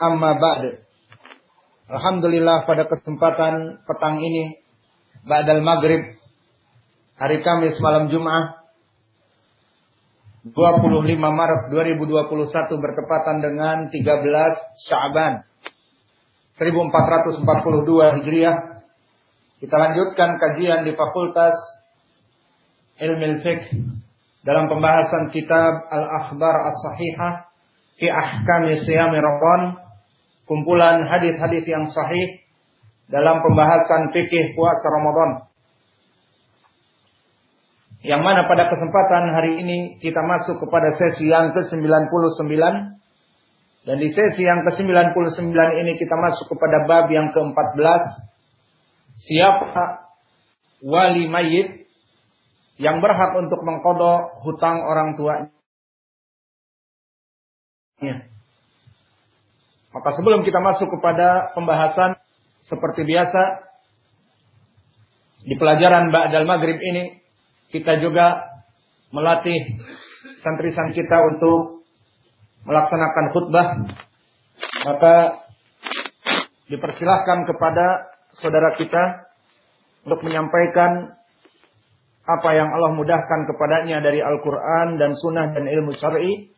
Amma ba'd. Alhamdulillah pada kesempatan petang ini ba'dal maghrib hari Kamis malam Jumat 25 Maret 2021 bertepatan dengan 13 Sya'ban 1442 Hijriah. Kita lanjutkan kajian di Fakultas Ilmu Fiqh dalam pembahasan kitab Al-Akhbar As-Sahihah fi Ahkam Siyam Ramadan kumpulan hadis-hadis yang sahih dalam pembahasan fikih puasa Ramadan. Yang mana pada kesempatan hari ini kita masuk kepada sesi yang ke-99 dan di sesi yang ke-99 ini kita masuk kepada bab yang ke-14 siapa wali mayit yang berhak untuk mengkodok hutang orang tuanya. Maka sebelum kita masuk kepada pembahasan seperti biasa di pelajaran Ba'dal Maghrib ini kita juga melatih santri-santri kita untuk melaksanakan khutbah. Maka dipersilahkan kepada saudara kita untuk menyampaikan apa yang Allah mudahkan kepadanya dari Al-Quran dan Sunnah dan ilmu syar'i.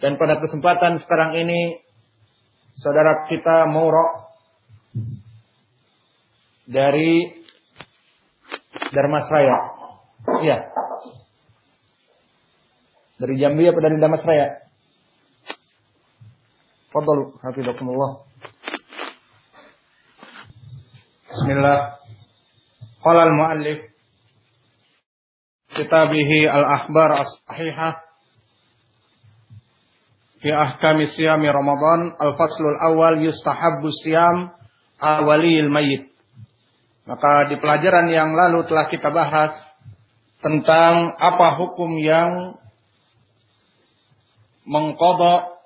Dan pada kesempatan sekarang ini saudara kita Mauro dari Darmasraya. Iya. Dari Jambi apa dari Darmasraya? Fadal hafizakumullah. Bismillah. Qala al-muallif kitabihi al-akhbar as-sahihah fi ahkami siyami Ramadan al-faslul awal yustahabbu siyam awalil mayit. Maka di pelajaran yang lalu telah kita bahas tentang apa hukum yang mengkodok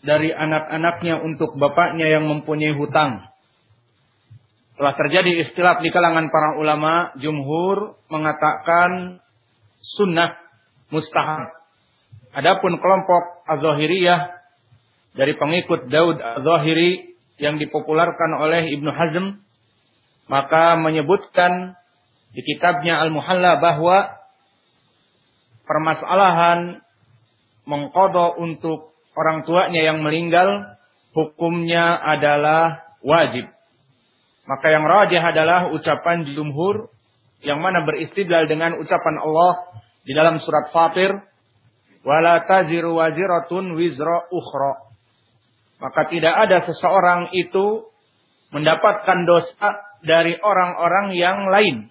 dari anak-anaknya untuk bapaknya yang mempunyai hutang. Telah terjadi istilah di kalangan para ulama, jumhur mengatakan sunnah mustahab. Adapun kelompok Az-Zahiriyah dari pengikut Daud Az-Zahiri yang dipopularkan oleh Ibnu Hazm maka menyebutkan di kitabnya Al-Muhalla bahwa permasalahan mengkodok untuk orang tuanya yang meninggal hukumnya adalah wajib. Maka yang rajih adalah ucapan jumhur yang mana beristidlal dengan ucapan Allah di dalam surat Fatir wala taziru waziratun wizra ukhra. Maka tidak ada seseorang itu mendapatkan dosa dari orang-orang yang lain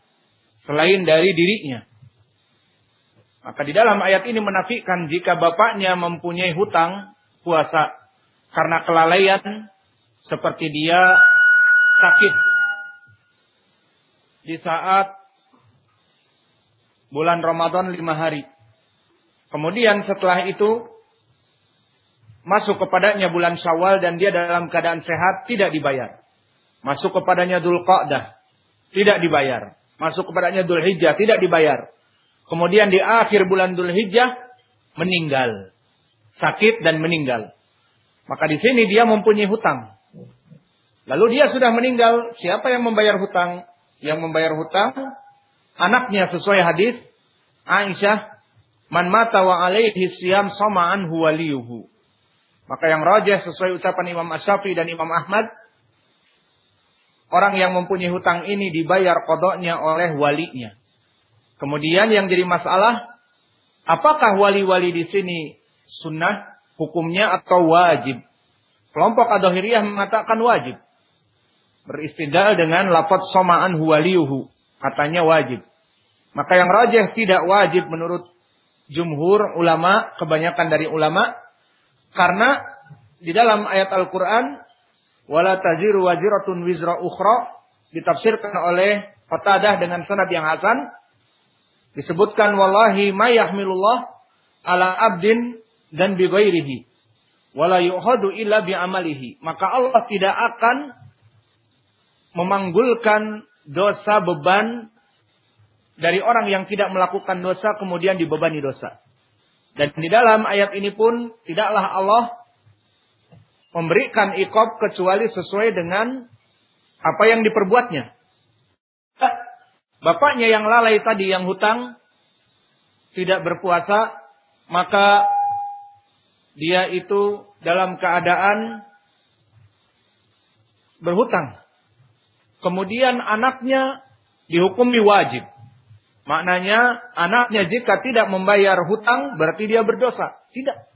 selain dari dirinya. Maka di dalam ayat ini menafikan jika bapaknya mempunyai hutang puasa karena kelalaian seperti dia sakit di saat bulan Ramadan lima hari. Kemudian setelah itu masuk kepadanya bulan Syawal dan dia dalam keadaan sehat tidak dibayar. Masuk kepadanya Dhul Qa'dah tidak dibayar. Masuk kepadanya Dhul Hijjah tidak dibayar. Kemudian di akhir bulan Dhul Hijjah meninggal. Sakit dan meninggal. Maka di sini dia mempunyai hutang. Lalu dia sudah meninggal, siapa yang membayar hutang? Yang membayar hutang anaknya sesuai hadis Aisyah Man mata wa alaihi siyam sama'an huwaliyuhu. Maka yang rajah sesuai ucapan Imam Asyafi dan Imam Ahmad. Orang yang mempunyai hutang ini dibayar kodoknya oleh walinya. Kemudian yang jadi masalah. Apakah wali-wali di sini sunnah hukumnya atau wajib? Kelompok Adohiriyah mengatakan wajib. Beristidal dengan lafaz soma'an huwaliyuhu. Katanya wajib. Maka yang rajah tidak wajib menurut jumhur ulama, kebanyakan dari ulama, karena di dalam ayat Al-Quran, wala taziru waziratun wizra ukhra, ditafsirkan oleh Qatadah dengan sanad yang hasan, disebutkan wallahi ma yahmilullah ala abdin dan bi ghairihi wala yu'hadu illa bi amalihi. Maka Allah tidak akan memanggulkan dosa beban dari orang yang tidak melakukan dosa kemudian dibebani dosa. Dan di dalam ayat ini pun tidaklah Allah memberikan ikob kecuali sesuai dengan apa yang diperbuatnya. Bapaknya yang lalai tadi yang hutang tidak berpuasa, maka dia itu dalam keadaan berhutang. Kemudian anaknya dihukumi wajib. Maknanya anaknya jika tidak membayar hutang berarti dia berdosa. Tidak.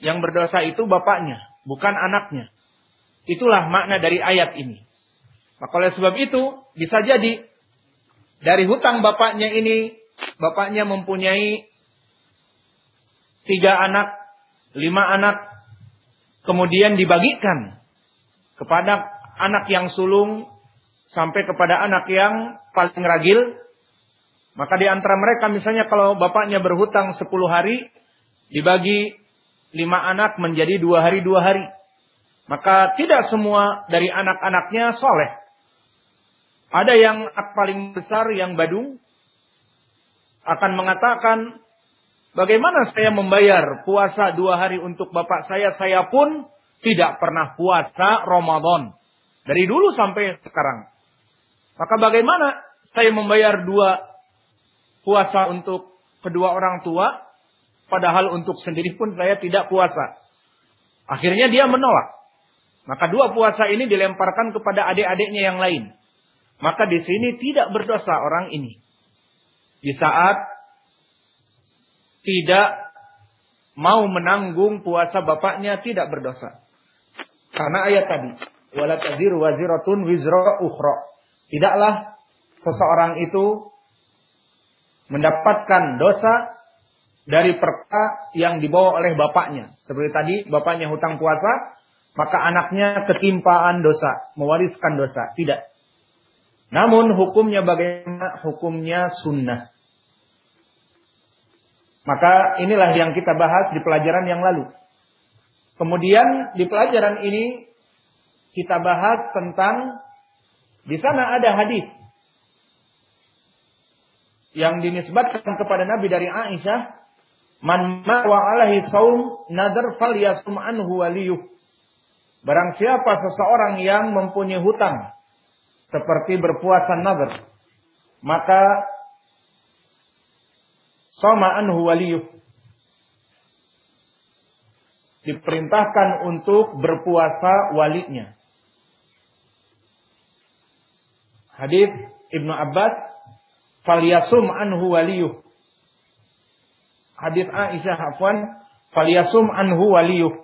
Yang berdosa itu bapaknya, bukan anaknya. Itulah makna dari ayat ini. Maka oleh sebab itu bisa jadi dari hutang bapaknya ini, bapaknya mempunyai tiga anak, lima anak, kemudian dibagikan kepada anak yang sulung sampai kepada anak yang paling ragil. Maka di antara mereka misalnya kalau bapaknya berhutang sepuluh hari, dibagi lima anak menjadi dua hari dua hari. Maka tidak semua dari anak-anaknya soleh. Ada yang paling besar yang badung akan mengatakan, bagaimana saya membayar puasa dua hari untuk bapak saya, saya pun tidak pernah puasa Ramadan. Dari dulu sampai sekarang. Maka bagaimana saya membayar dua puasa untuk kedua orang tua, padahal untuk sendiri pun saya tidak puasa. Akhirnya dia menolak. Maka dua puasa ini dilemparkan kepada adik-adiknya yang lain. Maka di sini tidak berdosa orang ini. Di saat tidak mau menanggung puasa bapaknya tidak berdosa. Karena ayat tadi, wala taziru waziratun wizra ukhra. Tidaklah seseorang itu mendapatkan dosa dari perkara yang dibawa oleh bapaknya. Seperti tadi, bapaknya hutang puasa, maka anaknya ketimpaan dosa, mewariskan dosa. Tidak. Namun hukumnya bagaimana? Hukumnya sunnah. Maka inilah yang kita bahas di pelajaran yang lalu. Kemudian di pelajaran ini kita bahas tentang di sana ada hadis yang dinisbatkan kepada Nabi dari Aisyah, "Man ma wa alaihi saum nadar falyasum anhu waliyuh." Barang siapa seseorang yang mempunyai hutang seperti berpuasa nazar, maka sama anhu waliyuh. Diperintahkan untuk berpuasa walinya. Hadis Ibnu Abbas, "Falyasum anhu waliyuh." Hadis Aisyah afwan, "Falyasum anhu waliyuh."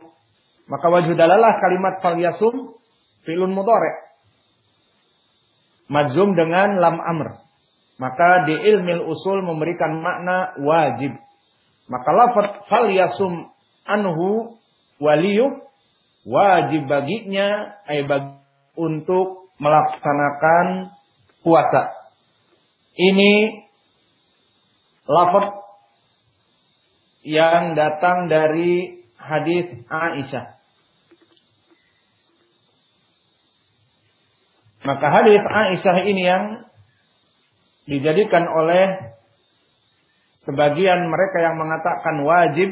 Maka wajah dalalah kalimat falyasum filun mudhari. Majzum dengan lam amr. Maka di ilmil usul memberikan makna wajib. Maka lafaz falyasum anhu waliyu wajib baginya ay bagi, untuk melaksanakan puasa. Ini lafaz yang datang dari hadis Aisyah. Maka hadis Aisyah ini yang dijadikan oleh sebagian mereka yang mengatakan wajib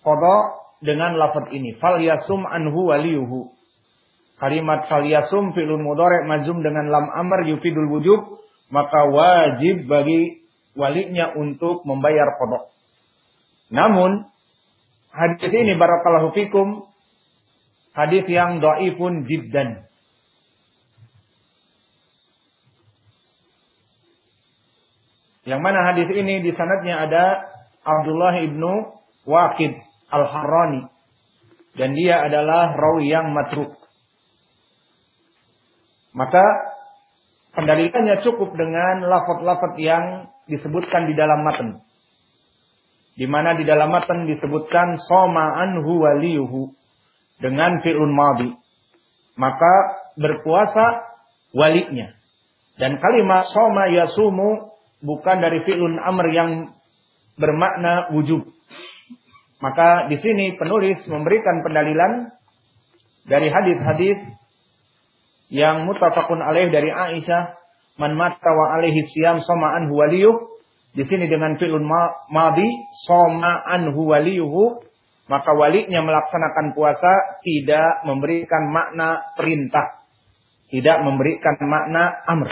kodok dengan lafaz ini. Fal yasum anhu waliyuhu. Kalimat fal yasum fi'lun mudhari' mazum dengan lam amr yufidul wujub. Maka wajib bagi walinya untuk membayar kodok. Namun hadis ini barakallahu fikum hadis yang dhaifun jiddan. Yang mana hadis ini di sanadnya ada Abdullah ibnu Waqid al-Harrani. Dan dia adalah rawi yang matruk. Maka pendalilannya cukup dengan lafaz-lafaz yang disebutkan di dalam matan. di mana di dalam matan disebutkan soma anhu waliyuhu dengan fi'lun madhi. Maka berpuasa walinya. Dan kalimat soma yasumu bukan dari fi'lun amr yang bermakna wujub. Maka di sini penulis memberikan pendalilan dari hadis-hadis yang mutafakun alaih dari Aisyah, man mata wa alaihi siyam soma'an huwaliyuh. Di sini dengan fi'lun madhi, soma'an huwaliyuhu. Maka walinya melaksanakan puasa tidak memberikan makna perintah. Tidak memberikan makna amr.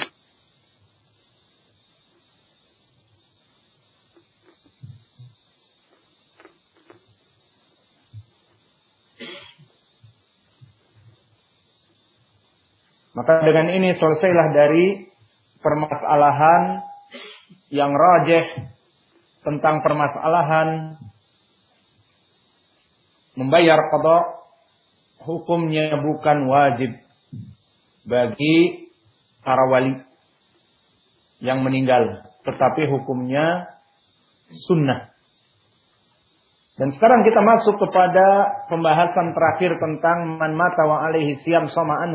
Maka dengan ini selesailah dari permasalahan yang rajih tentang permasalahan membayar qada hukumnya bukan wajib bagi para wali yang meninggal tetapi hukumnya sunnah. Dan sekarang kita masuk kepada pembahasan terakhir tentang man mata wa alaihi siyam sama'an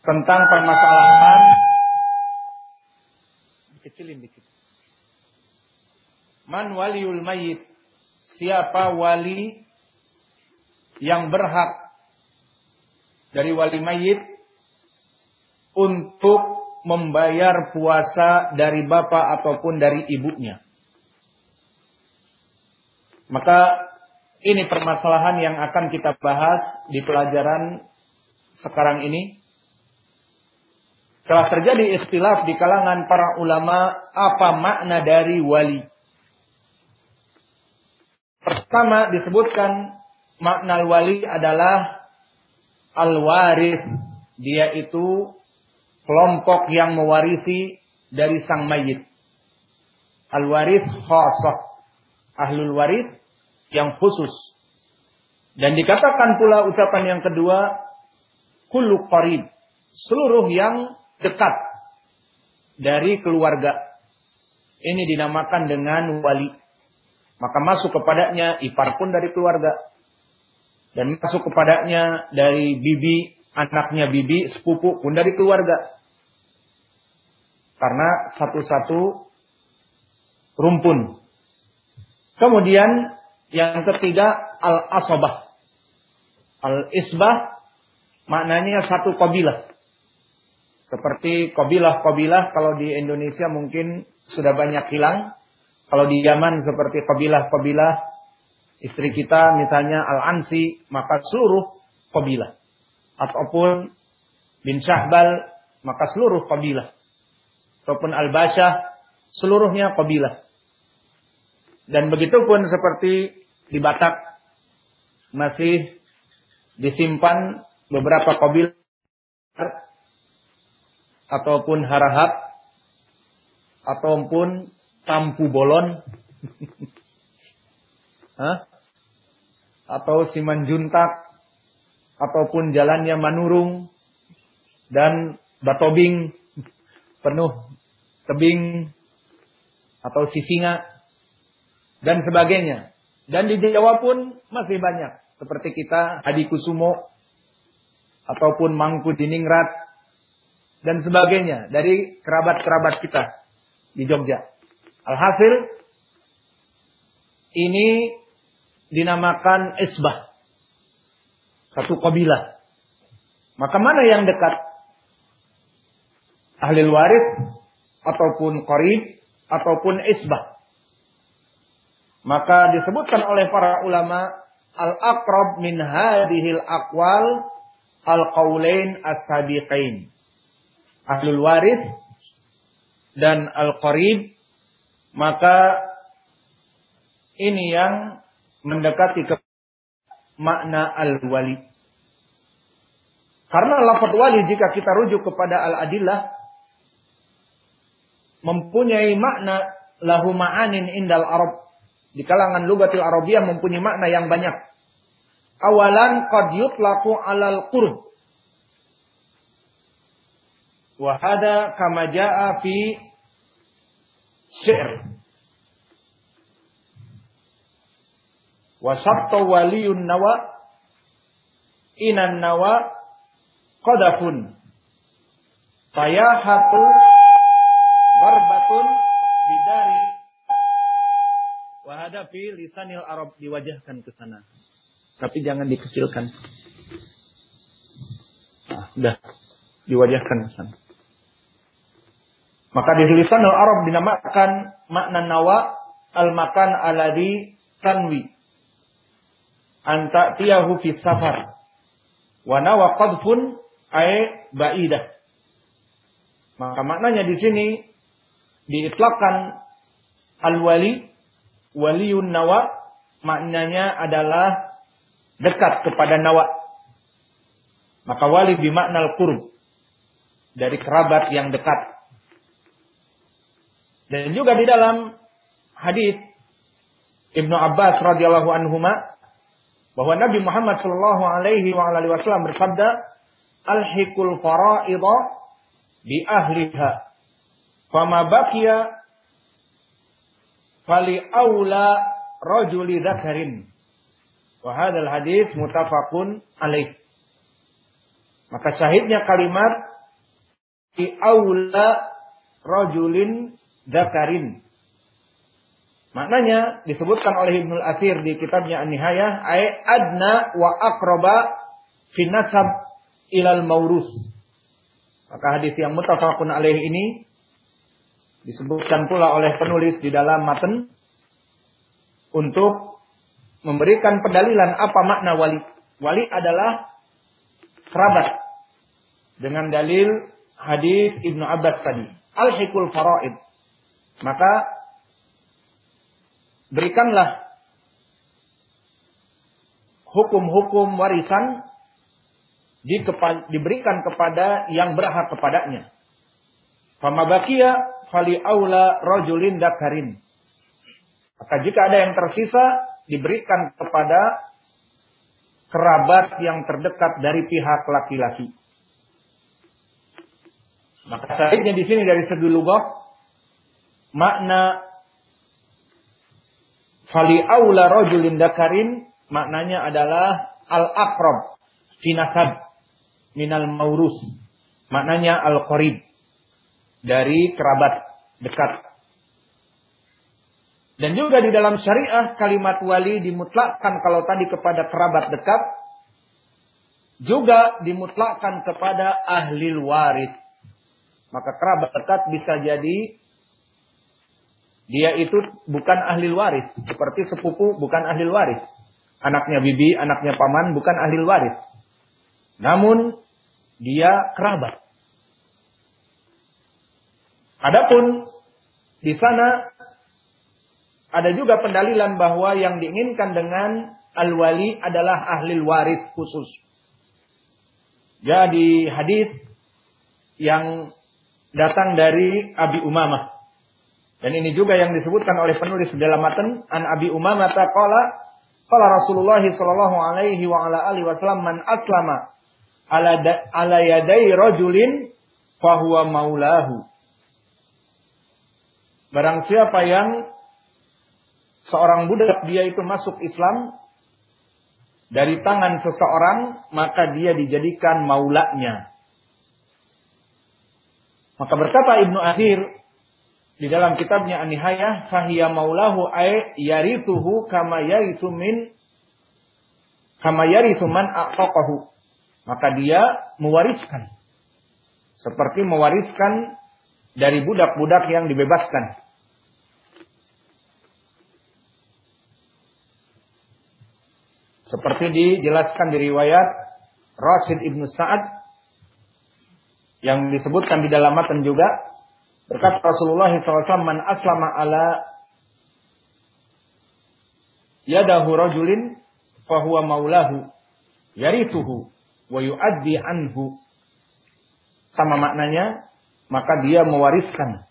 tentang permasalahan kecilin dikit. Man waliul mayit? Siapa wali yang berhak dari wali mayit untuk membayar puasa dari bapak ataupun dari ibunya? Maka ini permasalahan yang akan kita bahas di pelajaran sekarang ini telah terjadi ikhtilaf di kalangan para ulama apa makna dari wali. Pertama disebutkan makna wali adalah al-warith. Dia itu kelompok yang mewarisi dari sang mayit. Al-warith khasah. Ahlul warith yang khusus. Dan dikatakan pula ucapan yang kedua, kullu qarib. Seluruh yang dekat dari keluarga. Ini dinamakan dengan wali. Maka masuk kepadanya ipar pun dari keluarga. Dan masuk kepadanya dari bibi, anaknya bibi, sepupu pun dari keluarga. Karena satu-satu rumpun. Kemudian yang ketiga al-asobah. Al-isbah maknanya satu kabilah. Seperti kabilah-kabilah kalau di Indonesia mungkin sudah banyak hilang. Kalau di Yaman seperti kabilah-kabilah istri kita misalnya Al-Ansi, maka seluruh kabilah. Ataupun bin Syahbal, maka seluruh kabilah. Ataupun Al-Basyah, seluruhnya kabilah. Dan begitu pun seperti di Batak masih disimpan beberapa kabilah ataupun harahap ataupun tampu bolon Hah? atau simanjuntak ataupun jalannya manurung dan batobing penuh tebing atau sisinga dan sebagainya. Dan di Jawa pun masih banyak. Seperti kita Adi Kusumo ataupun Mangku Diningrat dan sebagainya dari kerabat-kerabat kita di Jogja. Alhasil ini dinamakan isbah. Satu kabilah. Maka mana yang dekat? Ahli waris ataupun qarib ataupun isbah. Maka disebutkan oleh para ulama al-aqrab min hadhil aqwal al-qaulain as-sabiqain ahlul waris dan al-qarib maka ini yang mendekati ke makna al-wali. Karena lafaz wali jika kita rujuk kepada al-adillah mempunyai makna lahu ma'anin indal Arab. Di kalangan lugatil Arabiyah mempunyai makna yang banyak. Awalan qad yutlaqu alal qurb Wahada kama ja'a fi syair. Wasabta waliyun nawa inan nawa qadafun. Fayahatu warbatun bidari. Wahada fi lisanil arab diwajahkan ke sana. Tapi jangan dikecilkan. Nah, udah. Diwajahkan ke sana maka di lisanul arab dinamakan makna nawa al makan aladi tanwi anta tiyahu fi safar wa qadfun ay ba'idah. Maka maknanya di sini diitlakkan al-wali waliun nawa maknanya adalah dekat kepada nawa. Maka wali bimakna al-qurb dari kerabat yang dekat. Dan juga di dalam hadis Ibnu Abbas radhiyallahu anhuma bahwa Nabi Muhammad Shallallahu Alaihi Wasallam bersabda, "Al-hikul fara'idha bi ahliha, fama bakia fali aula rajuli dzakarin." Wa hadzal hadis mutafaqun alaih. Maka syahidnya kalimat di aula rajulin dzakarin Maknanya disebutkan oleh Ibnu Athir di kitabnya An-Nihayah ay adna wa aqraba fi nasab ilal maurus. Maka hadis yang mutafaqun alaih ini disebutkan pula oleh penulis di dalam matan untuk memberikan pendalilan apa makna wali. Wali adalah kerabat dengan dalil hadis Ibnu Abbas tadi. Al-hikul faraid. Maka berikanlah hukum-hukum warisan diberikan kepada yang berhak kepadanya. Fama bakia fali aula rajulin dakarin. Maka jika ada yang tersisa diberikan kepada kerabat yang terdekat dari pihak laki-laki. Maka sahihnya di sini dari segi lugah makna Fali aula rajulin dakarin maknanya adalah al-aqrab fi nasab minal maurus. Maknanya al-qarib dari kerabat dekat. Dan juga di dalam syariah kalimat wali dimutlakkan kalau tadi kepada kerabat dekat juga dimutlakkan kepada ahli waris. Maka kerabat dekat bisa jadi dia itu bukan ahli waris. Seperti sepupu bukan ahli waris. Anaknya bibi, anaknya paman bukan ahli waris. Namun dia kerabat. Adapun di sana ada juga pendalilan bahwa yang diinginkan dengan al-wali adalah ahli waris khusus. Jadi hadis yang datang dari Abi Umamah dan ini juga yang disebutkan oleh penulis dalam matan An Abi Umamah qala qala Rasulullah sallallahu alaihi wa ala alihi wasallam man aslama ala da, ala yadai rajulin fahuwa maulahu. Barang siapa yang seorang budak dia itu masuk Islam dari tangan seseorang maka dia dijadikan maulanya. Maka berkata Ibnu Akhir di dalam kitabnya An-Nihayah fahiya maulahu ay yarithuhu kama yarithu min kama yarithu man aqaqahu maka dia mewariskan. Seperti mewariskan dari budak-budak yang dibebaskan. Seperti dijelaskan di riwayat Rasid ibnu Sa'ad yang disebutkan di dalam matan juga Berkata Rasulullah SAW, Man aslama ala yadahu rajulin fahuwa maulahu yarituhu wa yu'addi anhu. Sama maknanya, maka dia mewariskan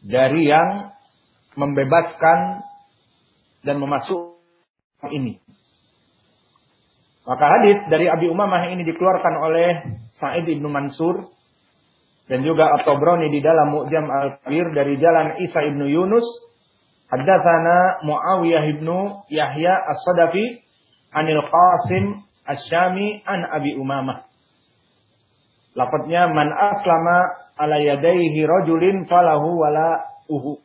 dari yang membebaskan dan memasukkan ini. Maka hadis dari Abi Umamah ini dikeluarkan oleh Sa'id ibnu Mansur dan juga At-Tabrani di dalam Mu'jam Al-Kabir dari jalan Isa ibnu Yunus Haddatsana Muawiyah ibnu Yahya As-Sadafi anil Qasim Asy-Syami an Abi Umamah. Lafadznya man aslama ala yadaihi rajulin falahu wala uhu.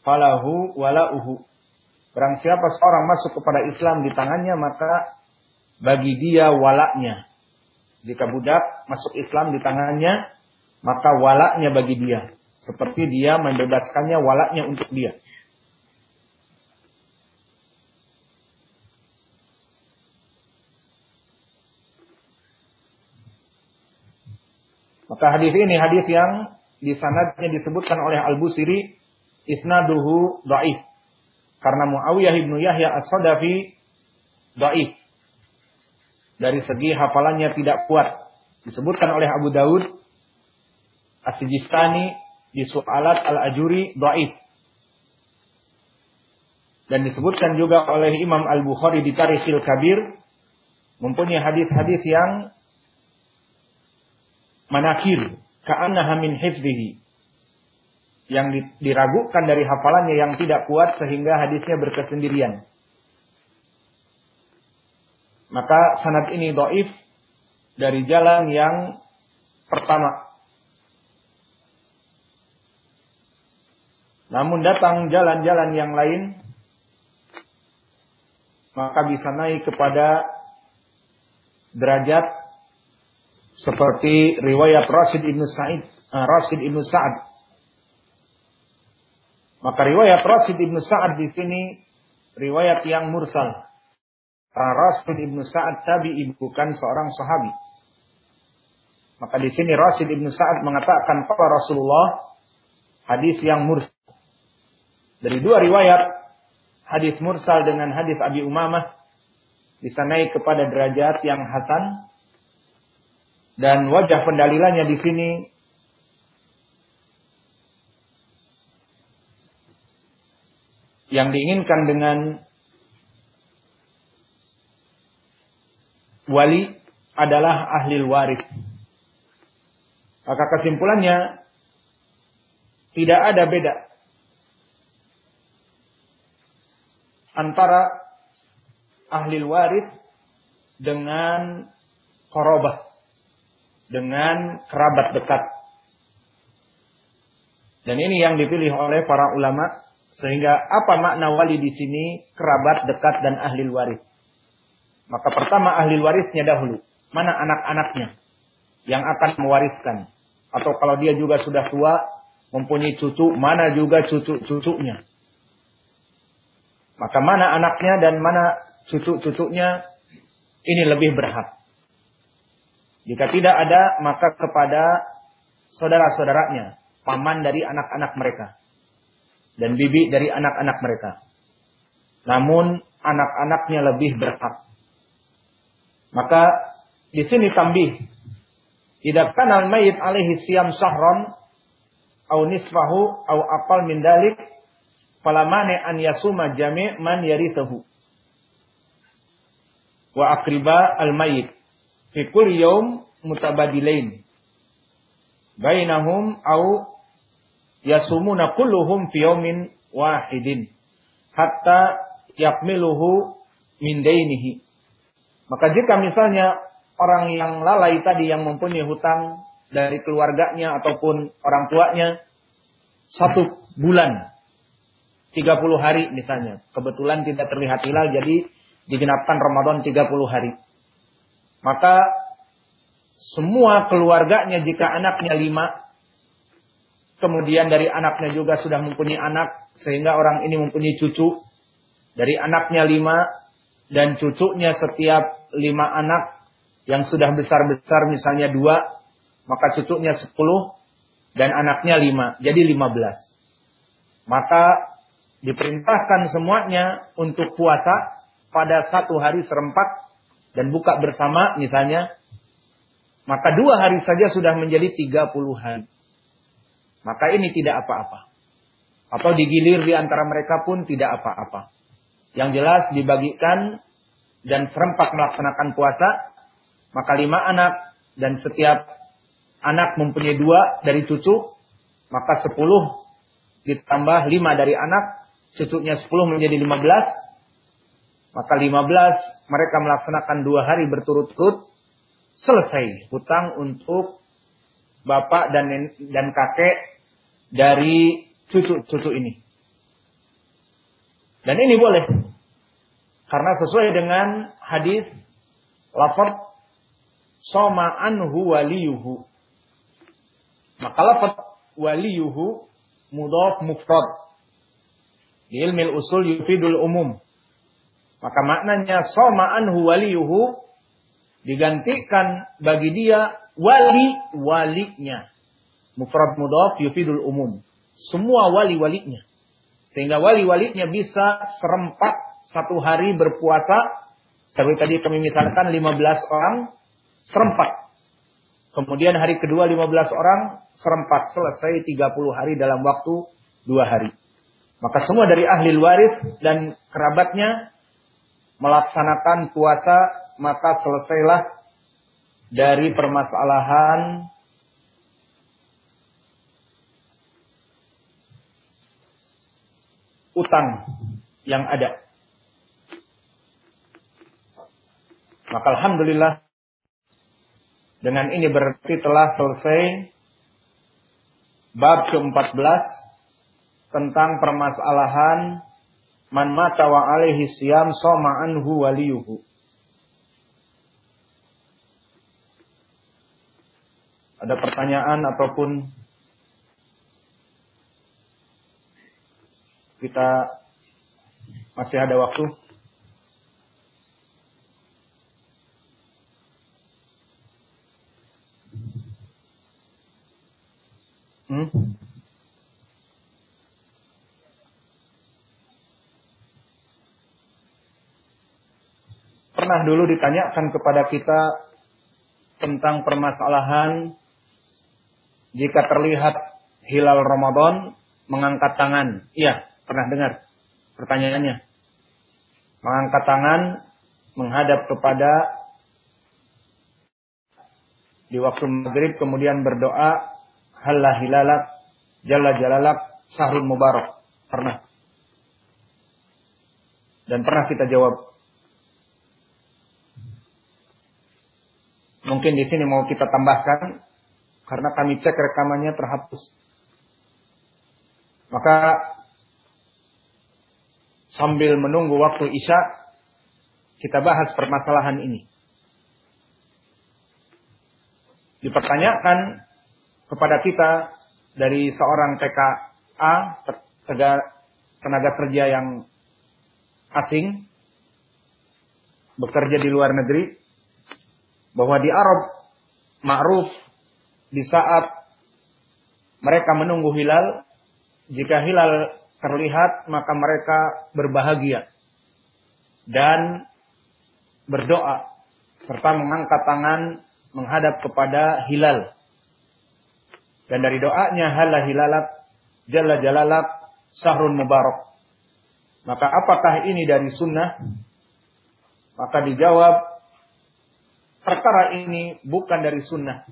Falahu wala uhu. Barang siapa seorang masuk kepada Islam di tangannya maka bagi dia walaknya. Jika budak masuk Islam di tangannya maka walaknya bagi dia. Seperti dia membebaskannya walaknya untuk dia. Maka hadis ini hadis yang di sanadnya disebutkan oleh Al-Busiri isnaduhu dhaif. Karena Muawiyah ibnu Yahya As-Sadafi dhaif. Dari segi hafalannya tidak kuat. Disebutkan oleh Abu Daud As-Sijistani di Su'alat Al-Ajuri dhaif. Dan disebutkan juga oleh Imam Al-Bukhari di Tarikhil Kabir mempunyai hadis-hadis yang manakir ka'annaha min hifdhihi yang diragukan dari hafalannya yang tidak kuat sehingga hadisnya berkesendirian. Maka sanad ini doif dari jalan yang pertama. Namun datang jalan-jalan yang lain maka bisa naik kepada derajat seperti riwayat Rasid ibnu Sa'id, uh, Rasid ibnu Sa'ad. Maka riwayat Rasid ibnu Sa'ad di sini riwayat yang mursal. Karena Rasid ibnu Sa'ad tabi'i bukan seorang sahabi. Maka di sini Rasid ibnu Sa'ad mengatakan kepada Rasulullah hadis yang mursal. Dari dua riwayat hadis mursal dengan hadis Abi Umamah bisa naik kepada derajat yang hasan dan wajah pendalilannya di sini yang diinginkan dengan wali adalah ahli waris. Maka kesimpulannya tidak ada beda antara ahli waris dengan korobah dengan kerabat dekat. Dan ini yang dipilih oleh para ulama sehingga apa makna wali di sini kerabat dekat dan ahli waris. Maka pertama ahli warisnya dahulu. Mana anak-anaknya yang akan mewariskan. Atau kalau dia juga sudah tua, mempunyai cucu, mana juga cucu-cucunya. Maka mana anaknya dan mana cucu-cucunya ini lebih berhak. Jika tidak ada, maka kepada saudara-saudaranya, paman dari anak-anak mereka. Dan bibi dari anak-anak mereka. Namun anak-anaknya lebih berhak. Maka di sini tambih. Tidak kanal mayit alaihi sahron au nisfahu au apal min dalik falamane an yasuma jami' man yarithahu wa akriba al mayit fi kulli yawm mutabadilain. Bainahum au yasumuna kulluhum fi yawmin wahidin. Hatta yakmiluhu min dainihi. Maka jika misalnya orang yang lalai tadi yang mempunyai hutang dari keluarganya ataupun orang tuanya satu bulan 30 hari misalnya. Kebetulan tidak terlihat hilal jadi digenapkan Ramadan 30 hari. Maka semua keluarganya jika anaknya lima, kemudian dari anaknya juga sudah mempunyai anak, sehingga orang ini mempunyai cucu, dari anaknya lima, dan cucunya setiap lima anak yang sudah besar-besar misalnya dua, maka cucunya sepuluh, dan anaknya lima, jadi lima belas. Maka diperintahkan semuanya untuk puasa pada satu hari serempak dan buka bersama misalnya, maka dua hari saja sudah menjadi tiga puluh hari. Maka ini tidak apa-apa. Atau digilir di antara mereka pun tidak apa-apa. Yang jelas dibagikan dan serempak melaksanakan puasa, maka lima anak dan setiap anak mempunyai dua dari cucu, maka sepuluh ditambah 5 dari anak, cucunya 10 menjadi 15. Maka 15 mereka melaksanakan dua hari berturut-turut selesai hutang untuk bapak dan dan kakek dari cucu-cucu ini. Dan ini boleh. Karena sesuai dengan hadis lafaz soma anhu waliyuhu. Maka lafaz waliyuhu mudhaf mufrad. Di ilmu usul yufidul umum. Maka maknanya soma anhu waliyuhu digantikan bagi dia wali walinya. Mufrad mudhaf yufidul umum. Semua wali-walinya. Sehingga wali-walinya bisa serempak satu hari berpuasa. Seperti tadi kami misalkan 15 orang serempak. Kemudian hari kedua 15 orang serempak. Selesai 30 hari dalam waktu dua hari. Maka semua dari ahli waris dan kerabatnya melaksanakan puasa maka selesailah dari permasalahan utang yang ada. Maka alhamdulillah dengan ini berarti telah selesai bab ke-14 tentang permasalahan man mata wa alaihi siyam soma anhu waliyuhu. Ada pertanyaan ataupun kita masih ada waktu? Hmm? Pernah dulu ditanyakan kepada kita tentang permasalahan jika terlihat hilal Ramadan mengangkat tangan. Iya, pernah dengar pertanyaannya. Mengangkat tangan menghadap kepada di waktu maghrib kemudian berdoa Halla hilalak, jalla jalalak, sahrun mubarak. Pernah. Dan pernah kita jawab. Mungkin di sini mau kita tambahkan karena kami cek rekamannya terhapus. Maka sambil menunggu waktu Isya kita bahas permasalahan ini. Dipertanyakan kepada kita dari seorang TKA, tenaga kerja yang asing, bekerja di luar negeri, bahwa di Arab ma'ruf di saat mereka menunggu hilal, jika hilal terlihat maka mereka berbahagia dan berdoa serta mengangkat tangan menghadap kepada hilal dan dari doanya halah hilalak, jalla jalalak, sahrun mubarak. Maka apakah ini dari sunnah? Maka dijawab, perkara ini bukan dari sunnah.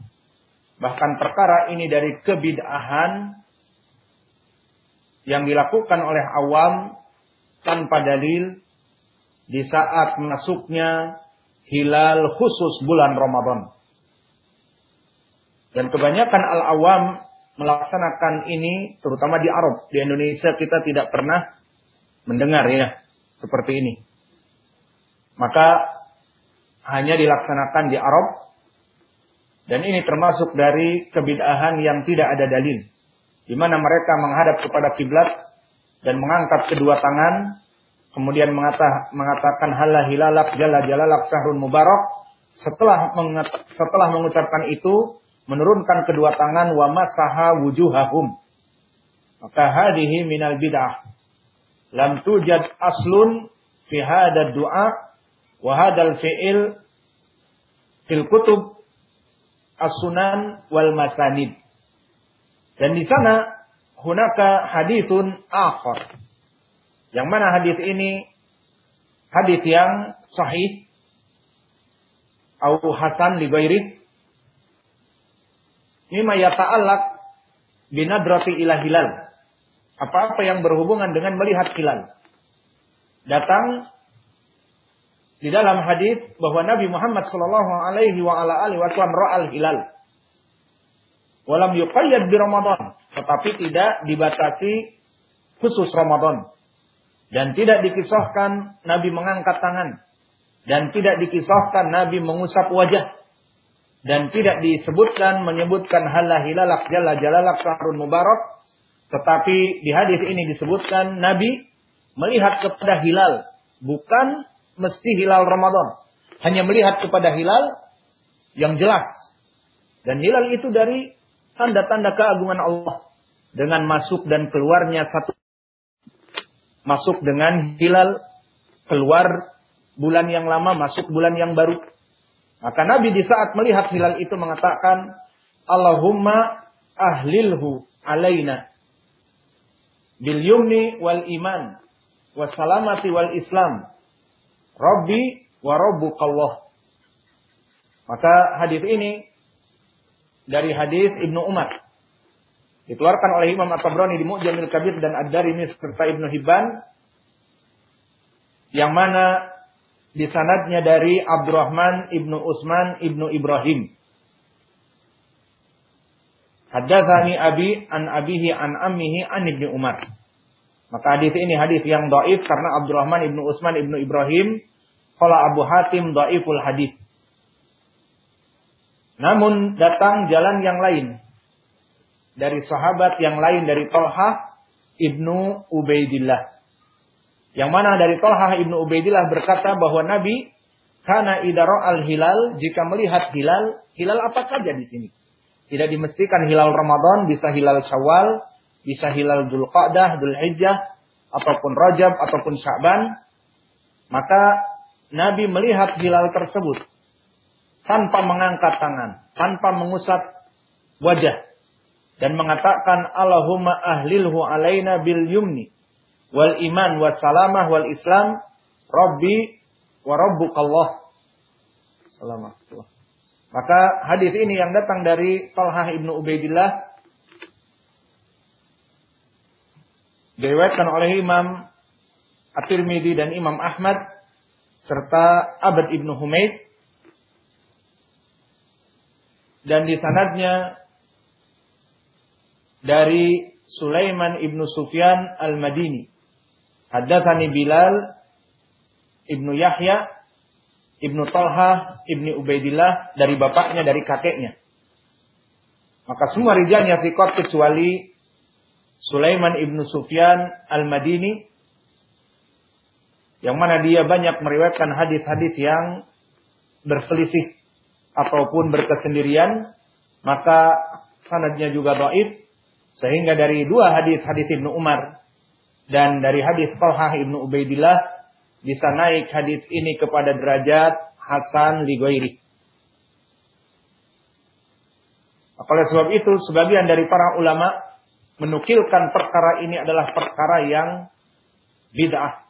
Bahkan perkara ini dari kebid'ahan yang dilakukan oleh awam tanpa dalil di saat masuknya hilal khusus bulan Ramadan. Dan kebanyakan al-awam melaksanakan ini terutama di Arab. Di Indonesia kita tidak pernah mendengar ya seperti ini. Maka hanya dilaksanakan di Arab dan ini termasuk dari kebid'ahan yang tidak ada dalil. Di mana mereka menghadap kepada kiblat dan mengangkat kedua tangan kemudian mengatakan halal hilalak jala jalalak sahrun mubarak setelah setelah mengucapkan itu menurunkan kedua tangan wa masaha wujuhahum. Maka hadhihi minal bid'ah. Lam tujad aslun fi hadha du'a wa hadal fi'il fil kutub as-sunan wal masanid. Dan di sana hunaka hadithun akhar. Yang mana hadis ini hadis yang sahih atau hasan li ghairi Mimma yata'allaq binadrati ila hilal. Apa-apa yang berhubungan dengan melihat hilal. Datang di dalam hadis bahwa Nabi Muhammad sallallahu alaihi wa ala alihi wasallam ra'al hilal. Walam yuqayyad di Ramadan, tetapi tidak dibatasi khusus Ramadan. Dan tidak dikisahkan Nabi mengangkat tangan dan tidak dikisahkan Nabi mengusap wajah dan tidak disebutkan menyebutkan halal hilalak jalla jalalak sahrun mubarak tetapi di hadis ini disebutkan Nabi melihat kepada hilal bukan mesti hilal Ramadan. Hanya melihat kepada hilal yang jelas. Dan hilal itu dari tanda-tanda keagungan Allah. Dengan masuk dan keluarnya satu. Masuk dengan hilal. Keluar bulan yang lama, masuk bulan yang baru. Maka Nabi di saat melihat hilal itu mengatakan. Allahumma ahlilhu alaina. Bil yumni wal iman. Wassalamati wal islam Rabbi wa Rabbukallah. Maka hadis ini dari hadis Ibnu Umar dikeluarkan oleh Imam At-Tabrani di Mu'jamil Kabir dan Ad-Darimi serta Ibnu Hibban yang mana di sanadnya dari Abdurrahman Ibnu Utsman Ibnu Ibrahim. Haddatsani abi an abihi an ammihi an Ibnu Umar. Maka hadis ini hadis yang dhaif karena Abdurrahman ibnu Utsman ibnu Ibrahim kalau Abu Hatim dhaiful hadis. Namun datang jalan yang lain dari sahabat yang lain dari Talha ibnu Ubaidillah. Yang mana dari Talha ibnu Ubaidillah berkata bahwa Nabi karena idaro al hilal jika melihat hilal, hilal apa saja di sini. Tidak dimestikan hilal Ramadan, bisa hilal Syawal, bisa hilal Dzulqa'dah, Dzulhijjah ataupun Rajab ataupun Sya'ban, maka Nabi melihat hilal tersebut tanpa mengangkat tangan, tanpa mengusap wajah dan mengatakan Allahumma ahlilhu alaina bil yumni wal iman was salamah wal islam rabbi wa rabbukallah. Salamah. Maka hadis ini yang datang dari Talhah ibnu Ubaidillah diriwayatkan oleh Imam At-Tirmidzi dan Imam Ahmad serta Abad Ibnu Humaid dan di sanadnya dari Sulaiman Ibnu Sufyan Al-Madini. Haddatsani Bilal Ibnu Yahya Ibnu Talha Ibnu Ubaidillah dari bapaknya dari kakeknya. Maka semua rijalnya fikot kecuali Sulaiman ibnu Sufyan al-Madini yang mana dia banyak meriwayatkan hadis-hadis yang berselisih ataupun berkesendirian maka sanadnya juga dhaif sehingga dari dua hadis-hadis Ibnu Umar dan dari hadis Talhah Ibnu Ubaidillah bisa naik hadis ini kepada derajat Hasan Ligoiri. Oleh sebab itu sebagian dari para ulama menukilkan perkara ini adalah perkara yang bid'ah.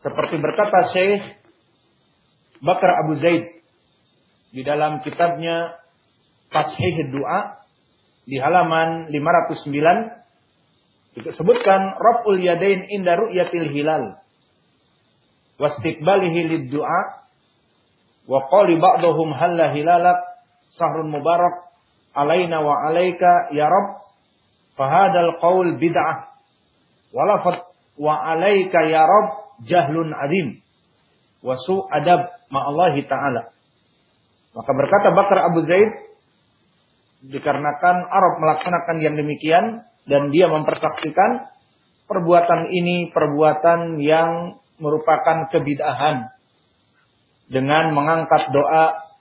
Seperti berkata Syekh Bakar Abu Zaid di dalam kitabnya Tashih Doa di halaman 509 disebutkan Rabbul Yadain inda ru'yatil hilal wastiqbalihi lid-du'a wa qali ba'dhum halla hilalak sahrun mubarak alaina wa alaika ya Rabb Fahadal qaul bid'ah. Walafat wa alaika ya Rabb jahlun azim. Wa su adab ma'allahi ta'ala. Maka berkata Bakar Abu Zaid, dikarenakan Arab melaksanakan yang demikian, dan dia mempersaksikan perbuatan ini perbuatan yang merupakan kebid'ahan. Dengan mengangkat doa,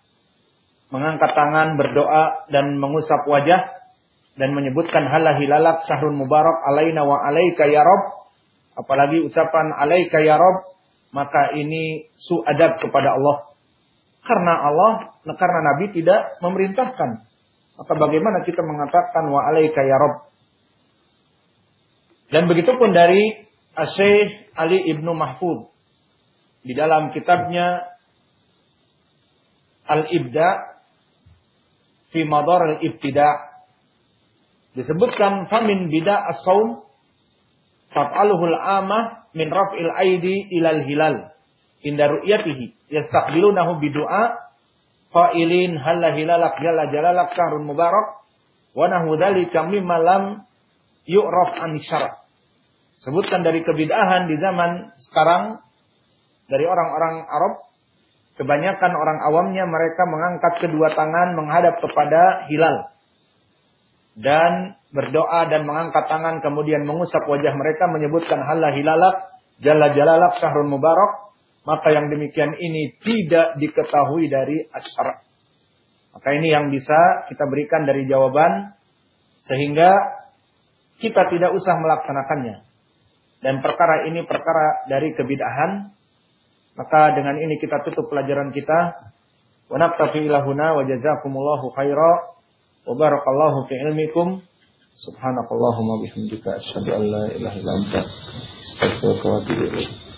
mengangkat tangan, berdoa, dan mengusap wajah, dan menyebutkan halah hilalak mubarak alaina wa alaika ya Rob. Apalagi ucapan alaika ya Rob. Maka ini su adab kepada Allah. Karena Allah, karena Nabi tidak memerintahkan. Maka bagaimana kita mengatakan wa alaika ya Rob. Dan begitu pun dari Asyih Ali ibnu Mahfud. Di dalam kitabnya Al-Ibda fi Madar al-Ibtida' disebutkan famin bida as-saum taf'aluhul amah min raf'il aidi ilal hilal inda ru'yatihi yastaqbilunahu bidu'a qailin halla hilalak jalla jalalak syahrun mubarak wa nahu dzalika mimma lam yu'raf an sebutkan dari kebid'ahan di zaman sekarang dari orang-orang Arab kebanyakan orang awamnya mereka mengangkat kedua tangan menghadap kepada hilal dan berdoa dan mengangkat tangan kemudian mengusap wajah mereka menyebutkan halla hilalak jalla jalalak syahrul mubarak. Maka yang demikian ini tidak diketahui dari asyara maka ini yang bisa kita berikan dari jawaban sehingga kita tidak usah melaksanakannya. Dan perkara ini perkara dari kebidahan. Maka dengan ini kita tutup pelajaran kita. Wa naktafi ilahuna wa jazakumullahu khaira wa barakallahu fi ilmikum. Subhanakallahumma bihamdika. Asyhadu an la ilaha illa anta. Astaghfiruka wa atubu ilaik